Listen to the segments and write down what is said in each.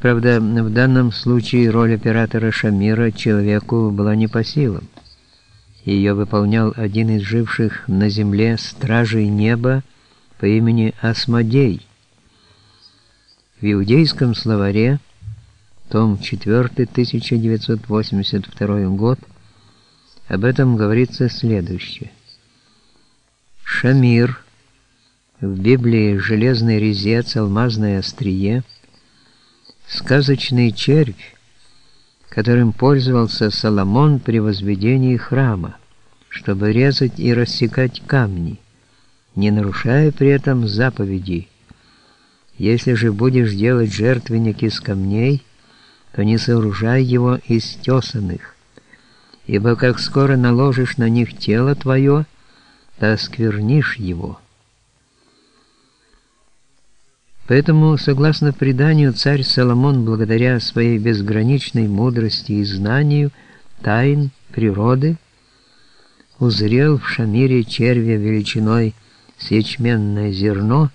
Правда, в данном случае роль оператора Шамира человеку была не по силам. Ее выполнял один из живших на земле стражей неба по имени Асмодей. В иудейском словаре, том 4, 1982 год, об этом говорится следующее. Шамир, в Библии железный резец, алмазное острие, сказочный червь, которым пользовался Соломон при возведении храма, чтобы резать и рассекать камни, не нарушая при этом заповедей. Если же будешь делать жертвенник из камней, то не сооружай его из тесанных, ибо как скоро наложишь на них тело твое, то осквернишь его». Поэтому, согласно преданию, царь Соломон, благодаря своей безграничной мудрости и знанию тайн природы, узрел в Шамире червя величиной с ячменное зерно,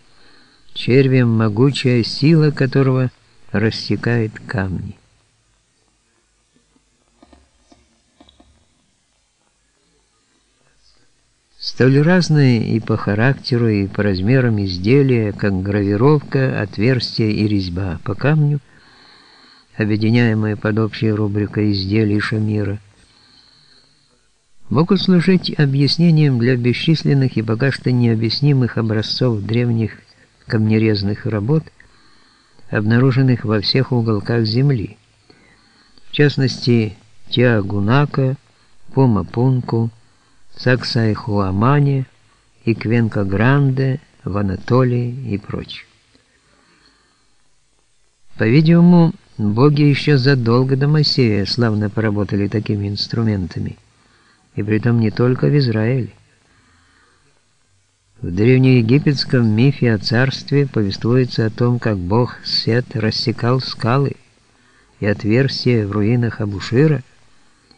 червем могучая сила которого рассекает камни. Столь разные и по характеру, и по размерам изделия, как гравировка, отверстия и резьба по камню, объединяемые под общей рубрикой изделий Шамира, могут служить объяснением для бесчисленных и пока что необъяснимых образцов древних камнерезных работ, обнаруженных во всех уголках Земли, в частности, Тиагунака, Помапунку, Саксайхуамане и Квенка-Гранде в Анатолии и прочее. По-видимому, боги еще задолго до Моисея славно поработали такими инструментами, и притом не только в Израиле. В древнеегипетском мифе о царстве повествуется о том, как бог Сет рассекал скалы и отверстия в руинах Абушира –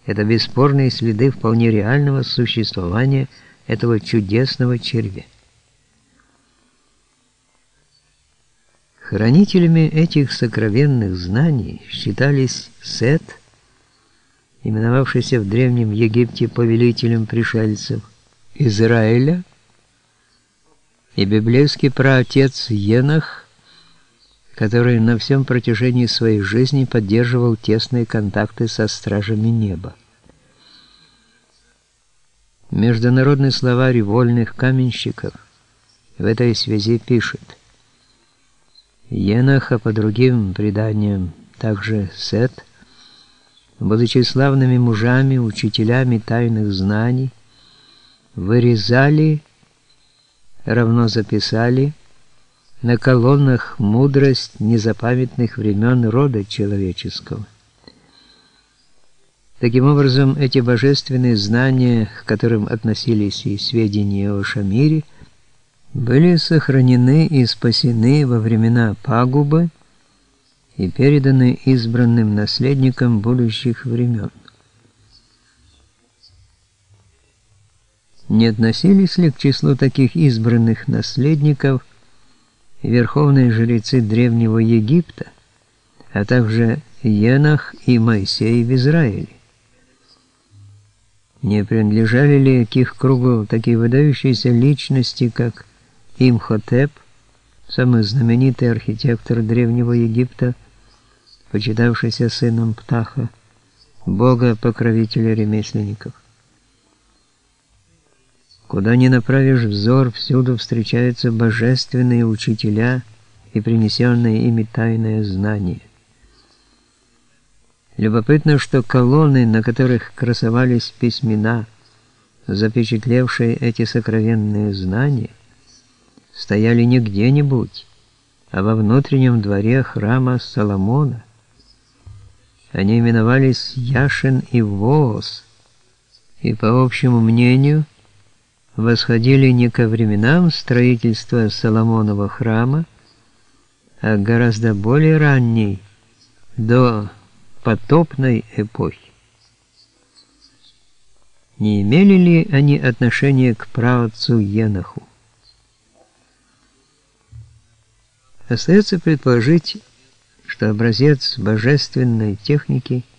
это бесспорные следы вполне реального существования этого чудесного червя. Хранителями этих сокровенных знаний считались Сет, именовавшийся в Древнем Египте повелителем пришельцев, Израиля, и библейский праотец Енах, который на всем протяжении своей жизни поддерживал тесные контакты со стражами неба. Международный словарь вольных каменщиков в этой связи пишет Енах, по другим преданиям также Сет, будучи славными мужами, учителями тайных знаний, вырезали, равно записали, на колоннах мудрость незапамятных времен рода человеческого. Таким образом, эти божественные знания, к которым относились и сведения о Шамире, были сохранены и спасены во времена пагубы и переданы избранным наследникам будущих времен. Не относились ли к числу таких избранных наследников – верховные жрецы Древнего Египта, а также Енах и Моисей в Израиле. Не принадлежали ли к их кругу такие выдающиеся личности, как Имхотеп, самый знаменитый архитектор Древнего Египта, почитавшийся сыном Птаха, бога-покровителя ремесленников? Куда ни направишь взор, всюду встречаются божественные учителя и принесенные ими тайное знание. Любопытно, что колонны, на которых красовались письмена, запечатлевшие эти сокровенные знания, стояли не где-нибудь, а во внутреннем дворе храма Соломона. Они именовались Яшин и Воос, и, по общему мнению, восходили не ко временам строительства Соломонова храма, а гораздо более ранней, до потопной эпохи. Не имели ли они отношение к праотцу Еноху? Остается предположить, что образец божественной техники –